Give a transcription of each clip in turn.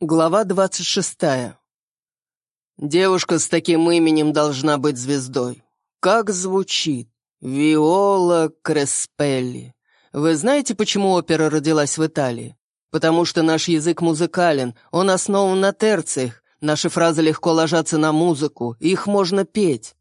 Глава двадцать шестая. Девушка с таким именем должна быть звездой. Как звучит? Виола Креспелли. Вы знаете, почему опера родилась в Италии? Потому что наш язык музыкален, он основан на терциях, наши фразы легко ложатся на музыку, их можно петь.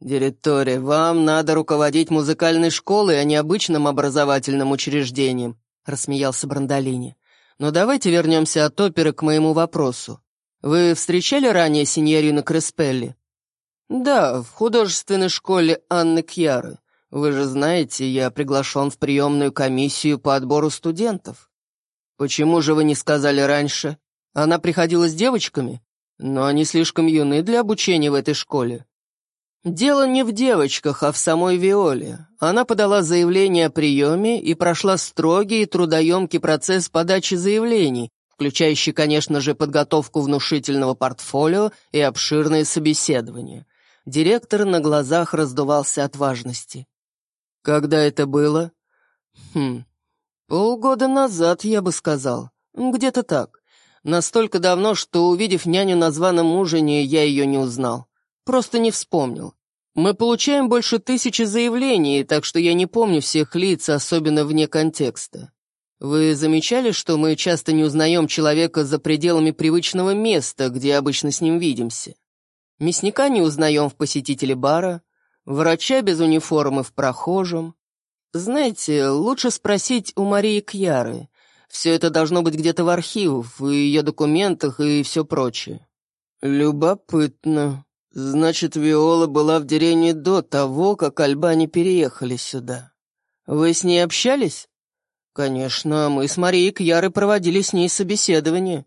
Директоре, вам надо руководить музыкальной школой, а не обычным образовательным учреждением, рассмеялся Брандолини. Но давайте вернемся от оперы к моему вопросу. Вы встречали ранее синьорину Креспелли? Да, в художественной школе Анны Кьяры. Вы же знаете, я приглашен в приемную комиссию по отбору студентов. Почему же вы не сказали раньше? Она приходила с девочками, но они слишком юны для обучения в этой школе. Дело не в девочках, а в самой Виоле. Она подала заявление о приеме и прошла строгий и трудоемкий процесс подачи заявлений, включающий, конечно же, подготовку внушительного портфолио и обширные собеседования. Директор на глазах раздувался от важности. «Когда это было?» «Хм, полгода назад, я бы сказал. Где-то так. Настолько давно, что, увидев няню на званом ужине, я ее не узнал. Просто не вспомнил. Мы получаем больше тысячи заявлений, так что я не помню всех лиц, особенно вне контекста. Вы замечали, что мы часто не узнаем человека за пределами привычного места, где обычно с ним видимся? Мясника не узнаем в посетителе бара, врача без униформы в прохожем. Знаете, лучше спросить у Марии Кьяры. Все это должно быть где-то в архивах, в ее документах и все прочее. Любопытно. Значит, Виола была в деревне до того, как Альбани переехали сюда. Вы с ней общались? Конечно, мы с Марией Кьярой проводили с ней собеседование.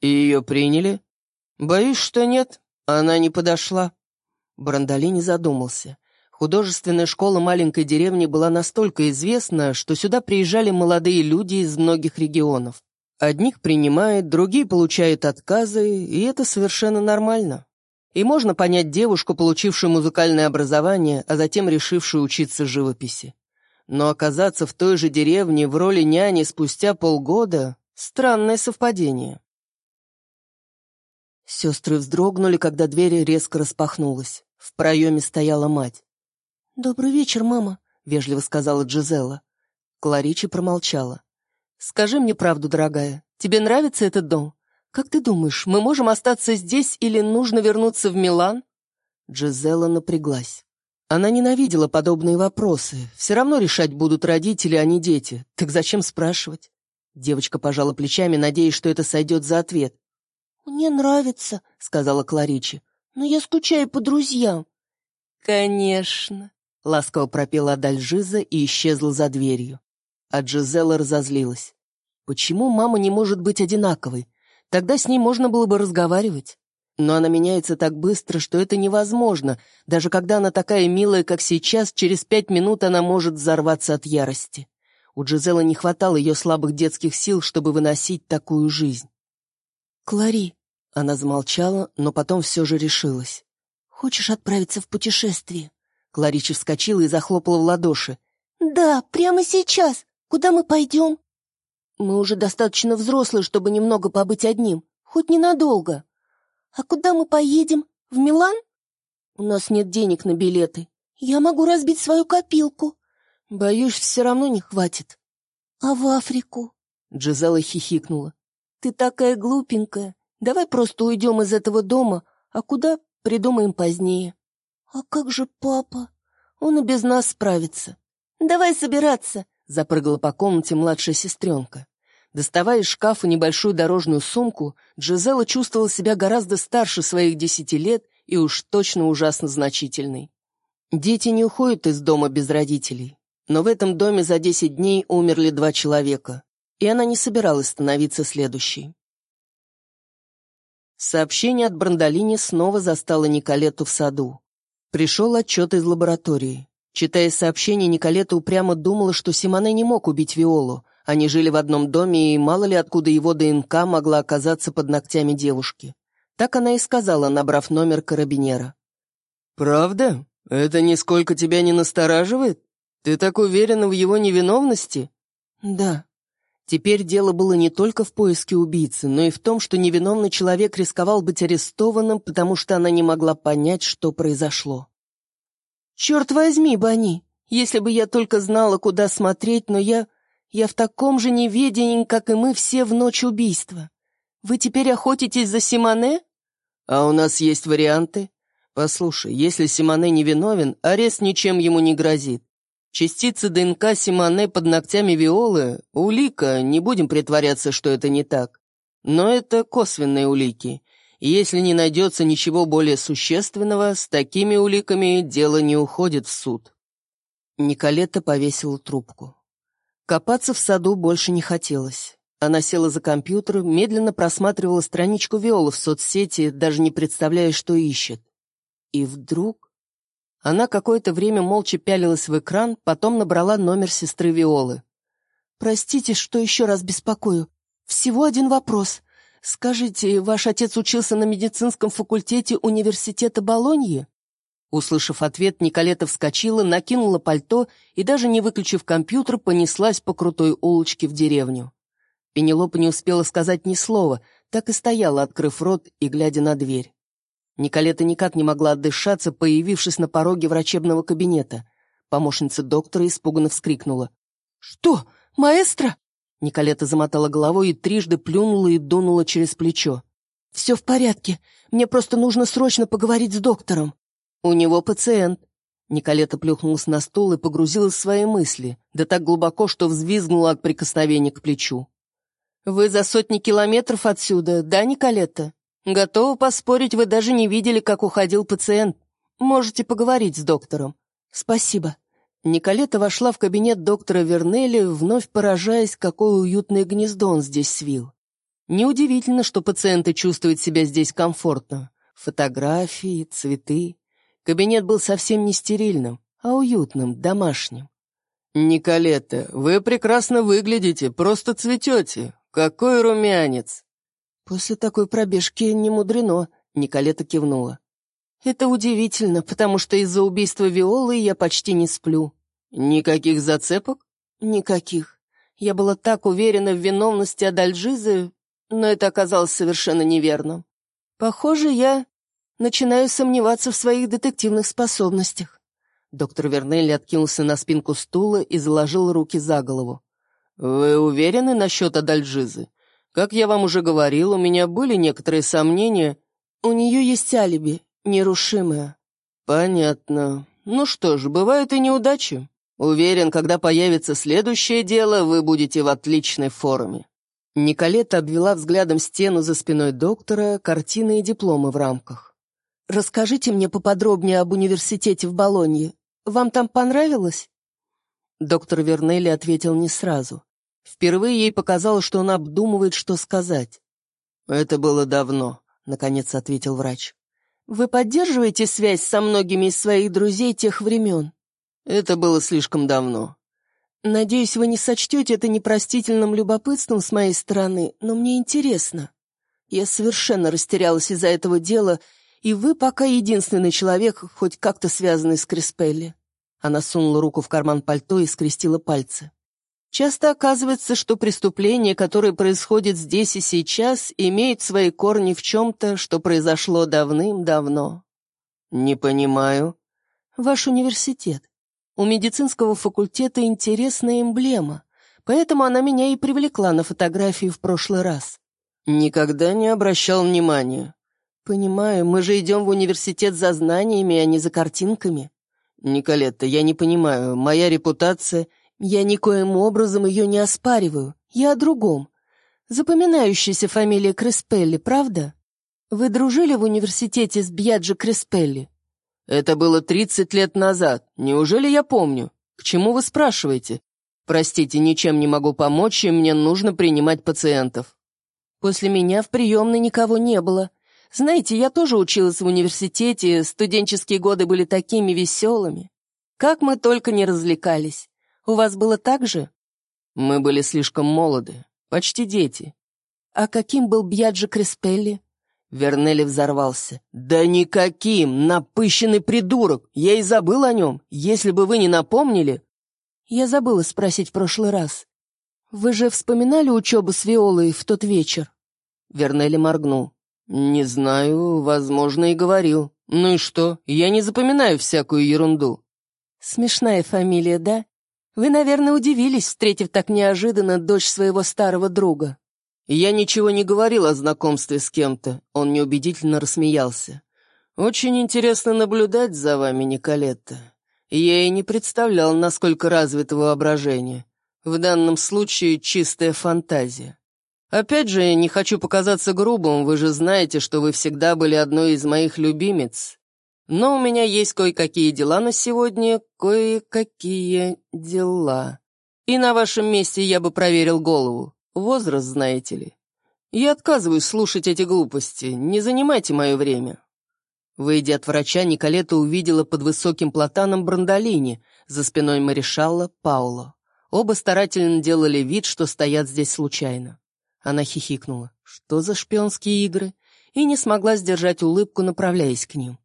И ее приняли? Боюсь, что нет. Она не подошла. Брандолини задумался. Художественная школа маленькой деревни была настолько известна, что сюда приезжали молодые люди из многих регионов. Одних принимают, другие получают отказы, и это совершенно нормально. И можно понять девушку, получившую музыкальное образование, а затем решившую учиться живописи. Но оказаться в той же деревне в роли няни спустя полгода — странное совпадение. Сестры вздрогнули, когда дверь резко распахнулась. В проеме стояла мать. «Добрый вечер, мама», — вежливо сказала Джизелла. Кларичи промолчала. «Скажи мне правду, дорогая, тебе нравится этот дом? «Как ты думаешь, мы можем остаться здесь или нужно вернуться в Милан?» Джизелла напряглась. Она ненавидела подобные вопросы. Все равно решать будут родители, а не дети. Так зачем спрашивать? Девочка пожала плечами, надеясь, что это сойдет за ответ. «Мне нравится», — сказала Кларичи. «Но я скучаю по друзьям». «Конечно», — ласково пропела Адаль Жиза и исчезла за дверью. А Джизелла разозлилась. «Почему мама не может быть одинаковой? Тогда с ней можно было бы разговаривать. Но она меняется так быстро, что это невозможно. Даже когда она такая милая, как сейчас, через пять минут она может взорваться от ярости. У Джизелы не хватало ее слабых детских сил, чтобы выносить такую жизнь. «Клари», — она замолчала, но потом все же решилась. «Хочешь отправиться в путешествие?» Кларичи вскочила и захлопала в ладоши. «Да, прямо сейчас. Куда мы пойдем?» Мы уже достаточно взрослые, чтобы немного побыть одним, хоть ненадолго. А куда мы поедем? В Милан? У нас нет денег на билеты. Я могу разбить свою копилку. Боюсь, все равно не хватит. А в Африку? Джизела хихикнула. Ты такая глупенькая. Давай просто уйдем из этого дома, а куда придумаем позднее. А как же папа? Он и без нас справится. Давай собираться, запрыгала по комнате младшая сестренка. Доставая из шкафа небольшую дорожную сумку, Джизела чувствовала себя гораздо старше своих десяти лет и уж точно ужасно значительной. Дети не уходят из дома без родителей. Но в этом доме за десять дней умерли два человека, и она не собиралась становиться следующей. Сообщение от Брандолини снова застало Николету в саду. Пришел отчет из лаборатории. Читая сообщение, Николета упрямо думала, что Симоне не мог убить Виолу, они жили в одном доме, и мало ли откуда его ДНК могла оказаться под ногтями девушки. Так она и сказала, набрав номер карабинера. «Правда? Это нисколько тебя не настораживает? Ты так уверена в его невиновности?» «Да». Теперь дело было не только в поиске убийцы, но и в том, что невиновный человек рисковал быть арестованным, потому что она не могла понять, что произошло. «Черт возьми, Бани, если бы я только знала, куда смотреть, но я... я в таком же неведении, как и мы все в ночь убийства. Вы теперь охотитесь за Симоне?» «А у нас есть варианты. Послушай, если Симоне невиновен, арест ничем ему не грозит. Частицы ДНК Симоне под ногтями Виолы — улика, не будем притворяться, что это не так. Но это косвенные улики. И если не найдется ничего более существенного, с такими уликами дело не уходит в суд. Николета повесила трубку. Копаться в саду больше не хотелось. Она села за компьютер, медленно просматривала страничку Виолы в соцсети, даже не представляя, что ищет. И вдруг она какое-то время молча пялилась в экран, потом набрала номер сестры Виолы. «Простите, что еще раз беспокою. Всего один вопрос. Скажите, ваш отец учился на медицинском факультете университета Болоньи?» Услышав ответ, Николета вскочила, накинула пальто и, даже не выключив компьютер, понеслась по крутой улочке в деревню. Пенелопа не успела сказать ни слова, так и стояла, открыв рот и глядя на дверь. Николета никак не могла отдышаться, появившись на пороге врачебного кабинета. Помощница доктора испуганно вскрикнула. «Что, маэстро?» Николета замотала головой и трижды плюнула и дунула через плечо. «Все в порядке. Мне просто нужно срочно поговорить с доктором. У него пациент». Николета плюхнулась на стул и погрузилась в свои мысли, да так глубоко, что взвизгнула от прикосновения к плечу. «Вы за сотни километров отсюда, да, Николета?» Готова поспорить, вы даже не видели, как уходил пациент. Можете поговорить с доктором. Спасибо. Николета вошла в кабинет доктора Вернелли, вновь поражаясь, какое уютное гнездо он здесь свил. Неудивительно, что пациенты чувствуют себя здесь комфортно. Фотографии, цветы. Кабинет был совсем не стерильным, а уютным, домашним. «Николета, вы прекрасно выглядите, просто цветете. Какой румянец!» «После такой пробежки не мудрено», — Николета кивнула. «Это удивительно, потому что из-за убийства Виолы я почти не сплю». «Никаких зацепок?» «Никаких. Я была так уверена в виновности Адальжизы, но это оказалось совершенно неверным. Похоже, я начинаю сомневаться в своих детективных способностях». Доктор Вернелли откинулся на спинку стула и заложил руки за голову. «Вы уверены насчет Адальжизы? Как я вам уже говорил, у меня были некоторые сомнения. У нее есть алиби, нерушимое. Понятно. Ну что ж, бывают и неудачи. Уверен, когда появится следующее дело, вы будете в отличной форме. Николета обвела взглядом стену за спиной доктора, картины и дипломы в рамках. «Расскажите мне поподробнее об университете в Болонье. Вам там понравилось?» Доктор Вернелли ответил не сразу. Впервые ей показалось, что он обдумывает, что сказать. «Это было давно», — наконец ответил врач. «Вы поддерживаете связь со многими из своих друзей тех времен?» «Это было слишком давно». «Надеюсь, вы не сочтете это непростительным любопытством с моей стороны, но мне интересно. Я совершенно растерялась из-за этого дела, и вы пока единственный человек, хоть как-то связанный с Криспелли». Она сунула руку в карман пальто и скрестила пальцы. Часто оказывается, что преступление, которое происходит здесь и сейчас, имеет свои корни в чем-то, что произошло давным-давно. Не понимаю. Ваш университет. У медицинского факультета интересная эмблема, поэтому она меня и привлекла на фотографии в прошлый раз. Никогда не обращал внимания. Понимаю, мы же идем в университет за знаниями, а не за картинками. Николетта, я не понимаю, моя репутация — я никоим образом ее не оспариваю. Я о другом. Запоминающаяся фамилия Креспелли, правда? Вы дружили в университете с Бьяджи Креспелли? Это было тридцать лет назад. Неужели я помню? К чему вы спрашиваете? Простите, ничем не могу помочь, и мне нужно принимать пациентов. После меня в приемной никого не было. Знаете, я тоже училась в университете, студенческие годы были такими веселыми. Как мы только не развлекались. У вас было так же?» «Мы были слишком молоды, почти дети». «А каким был Бьяджи Креспелли?» Вернелли взорвался. «Да никаким! Напыщенный придурок! Я и забыл о нем. Если бы вы не напомнили...» «Я забыла спросить в прошлый раз». «Вы же вспоминали учебу с Виолой в тот вечер?» Вернелли моргнул. «Не знаю, возможно, и говорил. Ну и что? Я не запоминаю всякую ерунду». «Смешная фамилия, да? Вы, наверное, удивились, встретив так неожиданно дочь своего старого друга». «Я ничего не говорил о знакомстве с кем-то», — он неубедительно рассмеялся. «Очень интересно наблюдать за вами, Николетта. Я и не представлял, насколько развито воображение. В данном случае чистая фантазия. Опять же, не хочу показаться грубым, вы же знаете, что вы всегда были одной из моих любимец. Но у меня есть кое-какие дела на сегодня, кое-какие дела. И на вашем месте я бы проверил голову. Возраст, знаете ли. Я отказываюсь слушать эти глупости, не занимайте мое время». Выйдя от врача, Николета увидела под высоким платаном Брандолини, за спиной Маришалла Пауло. Оба старательно делали вид, что стоят здесь случайно. Она хихикнула. Что за шпионские игры? И не смогла сдержать улыбку, направляясь к ним.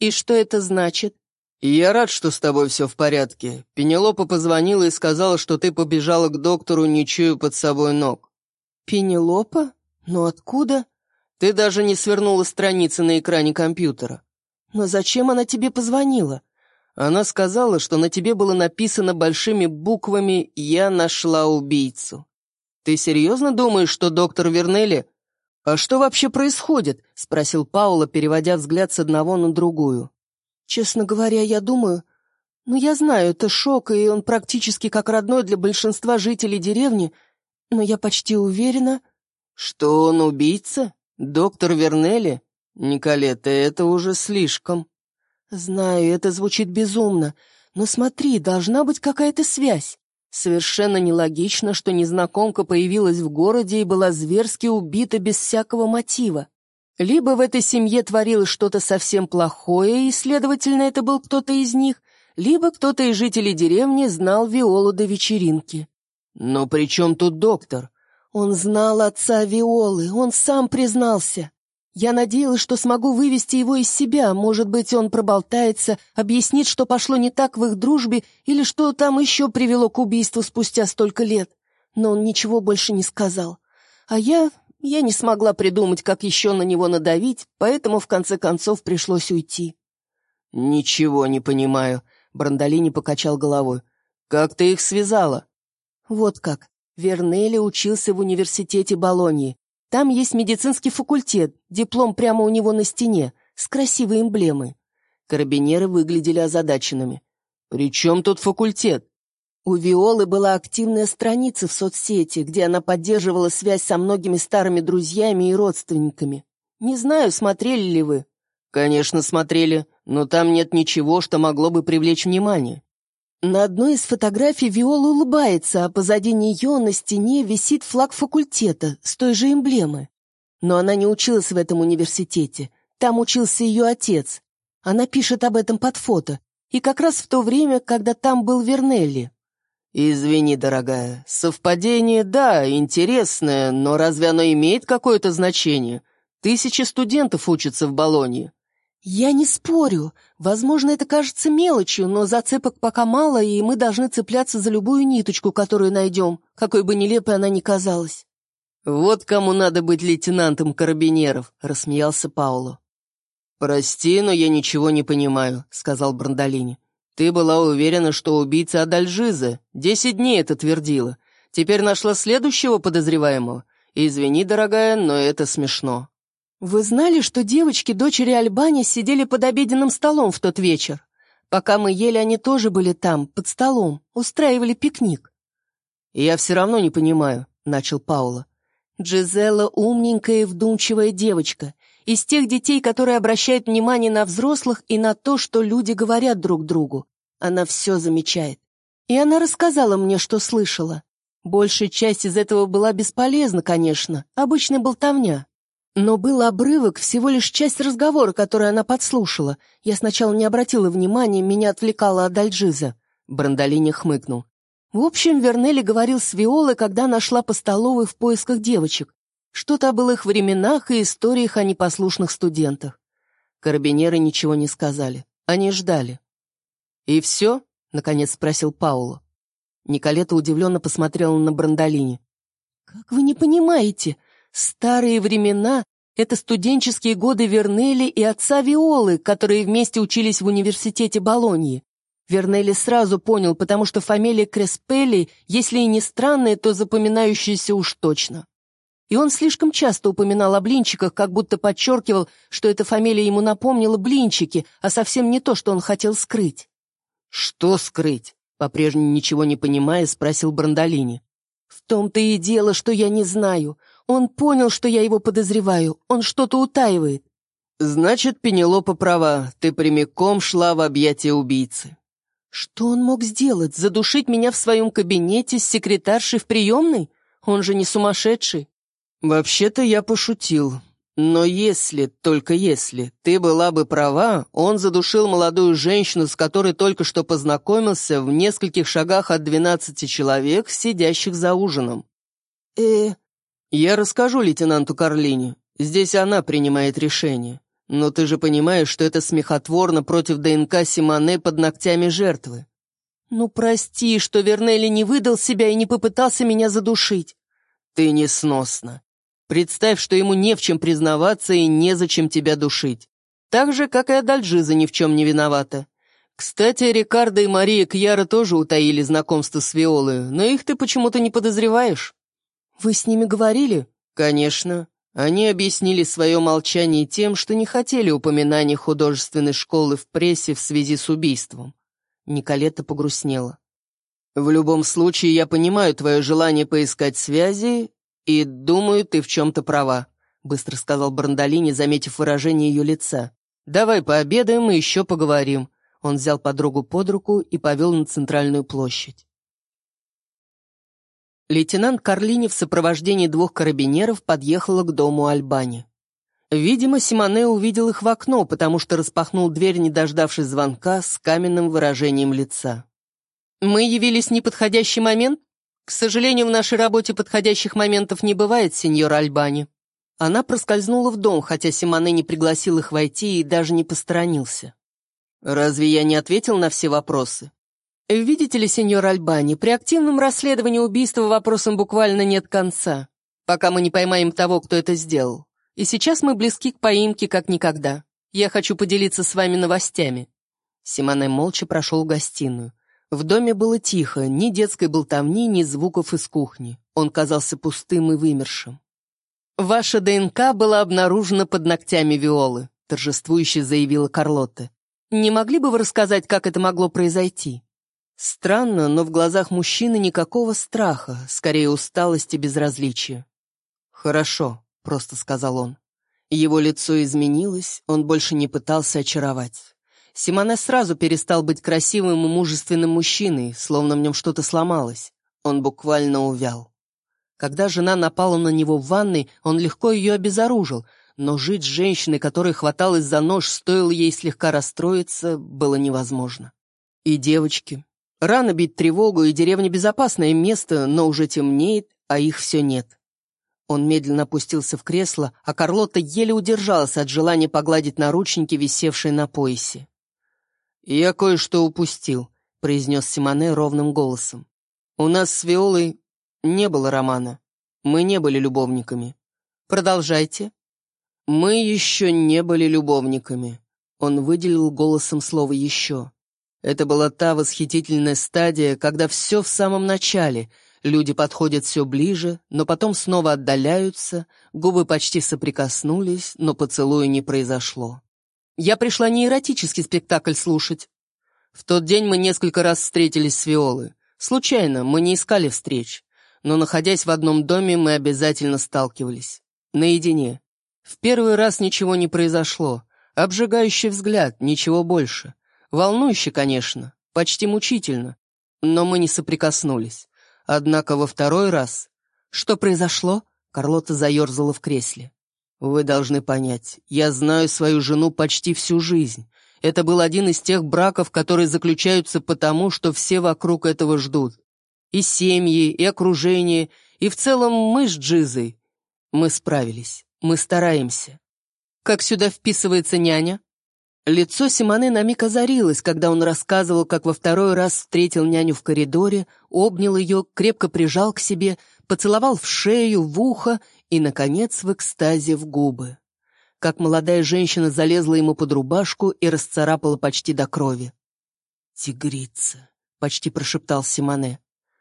«И что это значит?» «Я рад, что с тобой все в порядке. Пенелопа позвонила и сказала, что ты побежала к доктору, не чуя под собой ног». «Пенелопа? Но откуда?» «Ты даже не свернула страницы на экране компьютера». «Но зачем она тебе позвонила?» Она сказала, что на тебе было написано большими буквами «Я нашла убийцу». Ты серьезно думаешь, что доктор Вернелли... «А что вообще происходит?» — спросил Паула, переводя взгляд с одного на другую. «Честно говоря, я думаю... Ну, я знаю, это шок, и он практически как родной для большинства жителей деревни, но я почти уверена...» «Что он убийца? Доктор Вернелли? Николета, это уже слишком...» «Знаю, это звучит безумно, но смотри, должна быть какая-то связь. Совершенно нелогично, что незнакомка появилась в городе и была зверски убита без всякого мотива. Либо в этой семье творилось что-то совсем плохое, и, следовательно, это был кто-то из них, либо кто-то из жителей деревни знал Виолу до вечеринки. «Но при чем тут доктор?» Он знал отца Виолы, он сам признался. Я надеялась, что смогу вывести его из себя. Может быть, он проболтается, объяснит, что пошло не так в их дружбе или что там еще привело к убийству спустя столько лет. Но он ничего больше не сказал. А я... я не смогла придумать, как еще на него надавить, поэтому в конце концов пришлось уйти. «Ничего не понимаю», — Брандолини покачал головой. «Как ты их связала?» «Вот как. Вернелли учился в университете Болоньи. Там есть медицинский факультет, диплом прямо у него на стене, с красивой эмблемой. Карабинеры выглядели озадаченными. «При чем тут факультет?» У Виолы была активная страница в соцсети, где она поддерживала связь со многими старыми друзьями и родственниками. Не знаю, смотрели ли вы. Конечно, смотрели, но там нет ничего, что могло бы привлечь внимание. На одной из фотографий Виола улыбается, а позади нее на стене висит флаг факультета с той же эмблемой. Но она не училась в этом университете. Там учился ее отец. Она пишет об этом под фото. И как раз в то время, когда там был Вернелли. «Извини, дорогая, совпадение, да, интересное, но разве оно имеет какое-то значение? Тысячи студентов учатся в Болонье». «Я не спорю. Возможно, это кажется мелочью, но зацепок пока мало, и мы должны цепляться за любую ниточку, которую найдем, какой бы нелепой она ни казалась». «Вот кому надо быть лейтенантом карабинеров», — рассмеялся Пауло. «Прости, но я ничего не понимаю», — сказал Брандолини. «Ты была уверена, что убийца Адальжиза. Десять дней это твердила. Теперь нашла следующего подозреваемого. Извини, дорогая, но это смешно». «Вы знали, что девочки, дочери Альбани, сидели под обеденным столом в тот вечер? Пока мы ели, они тоже были там, под столом, устраивали пикник». «Я все равно не понимаю», — начал Паула. Джизелла умненькая и вдумчивая девочка, из тех детей, которые обращают внимание на взрослых и на то, что люди говорят друг другу. Она все замечает. И она рассказала мне, что слышала. Большая часть из этого была бесполезна, конечно, обычная болтовня. Но был обрывок, всего лишь часть разговора, который она подслушала. Я сначала не обратила внимания, меня отвлекала от Альджиза. Брандолини хмыкнул. В общем, Вернелли говорил с Виолой, когда нашла по столовой в поисках девочек. Что-то о былых временах и историях о непослушных студентах. Карабинеры ничего не сказали. Они ждали. «И все?» — наконец спросил Пауло. Николета удивленно посмотрела на Брандолини. «Как вы не понимаете? Старые времена — это студенческие годы Вернели и отца Виолы, которые вместе учились в университете Болоньи. Вернели сразу понял, потому что фамилия Креспелли, если и не странная, то запоминающаяся уж точно. И он слишком часто упоминал о блинчиках, как будто подчеркивал, что эта фамилия ему напомнила блинчики, а совсем не то, что он хотел скрыть. «Что скрыть?» — по-прежнему ничего не понимая, спросил Брандолини. «В том-то и дело, что я не знаю. Он понял, что я его подозреваю. Он что-то утаивает». «Значит, Пенелопа права. Ты прямиком шла в объятия убийцы». Что он мог сделать? Задушить меня в своем кабинете с секретаршей в приемной? Он же не сумасшедший. Вообще-то я пошутил. Но если, только если, ты была бы права, он задушил молодую женщину, с которой только что познакомился, в нескольких шагах от двенадцати человек, сидящих за ужином. э Я расскажу лейтенанту Карлине. Здесь она принимает решение. Но ты же понимаешь, что это смехотворно против ДНК Симоне под ногтями жертвы. Ну, прости, что Вернелли не выдал себя и не попытался меня задушить. Ты несносна. Представь, что ему не в чем признаваться и незачем тебя душить. Так же, как и Адальджиза ни в чем не виновата. Кстати, Рикардо и Мария Кьяра тоже утаили знакомство с Виолой, но их ты почему-то не подозреваешь. Вы с ними говорили? Конечно. Они объяснили свое молчание тем, что не хотели упоминания художественной школы в прессе в связи с убийством. Николета погрустнела. «В любом случае, я понимаю твое желание поискать связи, и думаю, ты в чем-то права», — быстро сказал Брандолини, заметив выражение ее лица. «Давай пообедаем и еще поговорим». Он взял подругу под руку и повел на центральную площадь. Лейтенант Карлини в сопровождении двух карабинеров подъехала к дому Альбани. Видимо, Симоне увидел их в окно, потому что распахнул дверь, не дождавшись звонка, с каменным выражением лица. «Мы явились в неподходящий момент? К сожалению, в нашей работе подходящих моментов не бывает, сеньор Альбани». Она проскользнула в дом, хотя Симоне не пригласил их войти и даже не посторонился. «Разве я не ответил на все вопросы?» Видите ли, сеньор Альбани, при активном расследовании убийства вопросам буквально нет конца, пока мы не поймаем того, кто это сделал. И сейчас мы близки к поимке, как никогда. Я хочу поделиться с вами новостями». Симоне молча прошел в гостиную. В доме было тихо, ни детской болтовни, ни звуков из кухни. Он казался пустым и вымершим. «Ваша ДНК была обнаружена под ногтями Виолы», торжествующе заявила Карлотта. «Не могли бы вы рассказать, как это могло произойти?» Странно, но в глазах мужчины никакого страха, скорее усталости и безразличия. «Хорошо», — просто сказал он. Его лицо изменилось, он больше не пытался очаровать. Симоне сразу перестал быть красивым и мужественным мужчиной, словно в нем что-то сломалось. Он буквально увял. Когда жена напала на него в ванной, он легко ее обезоружил, но жить с женщиной, которая хваталась за нож, стоило ей слегка расстроиться, было невозможно. И девочки, Рано бить тревогу, и деревня безопасное место, но уже темнеет, а их все нет. Он медленно опустился в кресло, а Карлотта еле удержалась от желания погладить наручники, висевшие на поясе. «Я кое-что упустил», — произнес Симоне ровным голосом. «У нас с Виолой не было романа. Мы не были любовниками. Продолжайте». «Мы еще не были любовниками», — он выделил голосом слово «еще». Это была та восхитительная стадия, когда все в самом начале. Люди подходят все ближе, но потом снова отдаляются, губы почти соприкоснулись, но поцелуя не произошло. Я пришла не эротический спектакль слушать. В тот день мы несколько раз встретились с Виолой. Случайно, мы не искали встреч. Но, находясь в одном доме, мы обязательно сталкивались. Наедине. В первый раз ничего не произошло. Обжигающий взгляд, ничего больше. Волнующе, конечно, почти мучительно, но мы не соприкоснулись. Однако во второй раз... Что произошло? Карлота заерзала в кресле. Вы должны понять, я знаю свою жену почти всю жизнь. Это был один из тех браков, которые заключаются потому, что все вокруг этого ждут. И семьи, и окружение, и в целом мы с Джизой. Мы справились, мы стараемся. Как сюда вписывается няня? Лицо Симоне на миг озарилось, когда он рассказывал, как во второй раз встретил няню в коридоре, обнял ее, крепко прижал к себе, поцеловал в шею, в ухо и, наконец, в экстазе в губы. Как молодая женщина залезла ему под рубашку и расцарапала почти до крови. «Тигрица», — почти прошептал Симоне.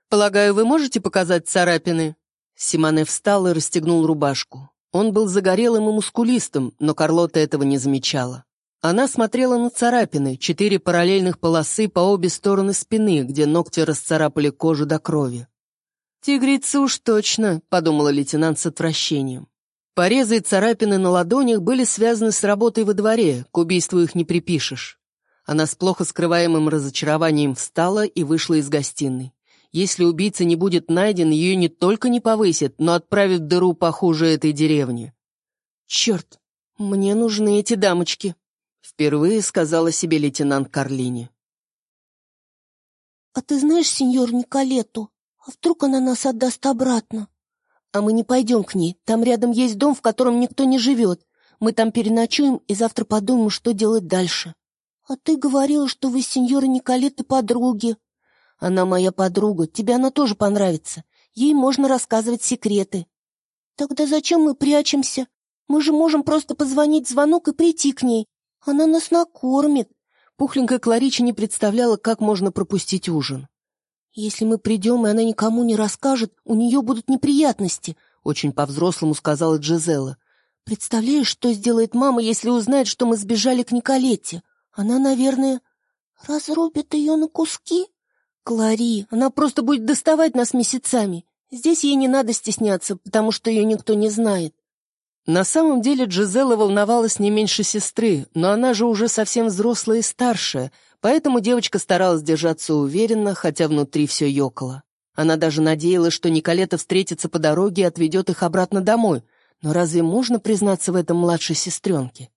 «Полагаю, вы можете показать царапины?» Симоне встал и расстегнул рубашку. Он был загорелым и мускулистым, но Карлота этого не замечала. Она смотрела на царапины, четыре параллельных полосы по обе стороны спины, где ногти расцарапали кожу до крови. «Тигрица уж точно», — подумала лейтенант с отвращением. Порезы и царапины на ладонях были связаны с работой во дворе, к убийству их не припишешь. Она с плохо скрываемым разочарованием встала и вышла из гостиной. Если убийца не будет найден, ее не только не повысят, но отправят в дыру похуже этой деревни. «Черт, мне нужны эти дамочки», Впервые сказала себе лейтенант Карлини. «А ты знаешь сеньор Николетту? А вдруг она нас отдаст обратно?» «А мы не пойдем к ней. Там рядом есть дом, в котором никто не живет. Мы там переночуем и завтра подумаем, что делать дальше». «А ты говорила, что вы с сеньорой Николеттой подруги». «Она моя подруга. Тебе она тоже понравится. Ей можно рассказывать секреты». «Тогда зачем мы прячемся? Мы же можем просто позвонить звонок и прийти к ней. Она нас накормит. Пухленькая Кларича не представляла, как можно пропустить ужин. «Если мы придем, и она никому не расскажет, у нее будут неприятности», — очень по-взрослому сказала Джизела. «Представляешь, что сделает мама, если узнает, что мы сбежали к Николетте? Она, наверное...» «Разрубит ее на куски?» «Клари, она просто будет доставать нас месяцами. Здесь ей не надо стесняться, потому что ее никто не знает. На самом деле Джизела волновалась не меньше сестры, но она же уже совсем взрослая и старшая, поэтому девочка старалась держаться уверенно, хотя внутри все ёкало. Она даже надеялась, что Николета встретится по дороге и отведет их обратно домой. Но разве можно признаться в этом младшей сестренке?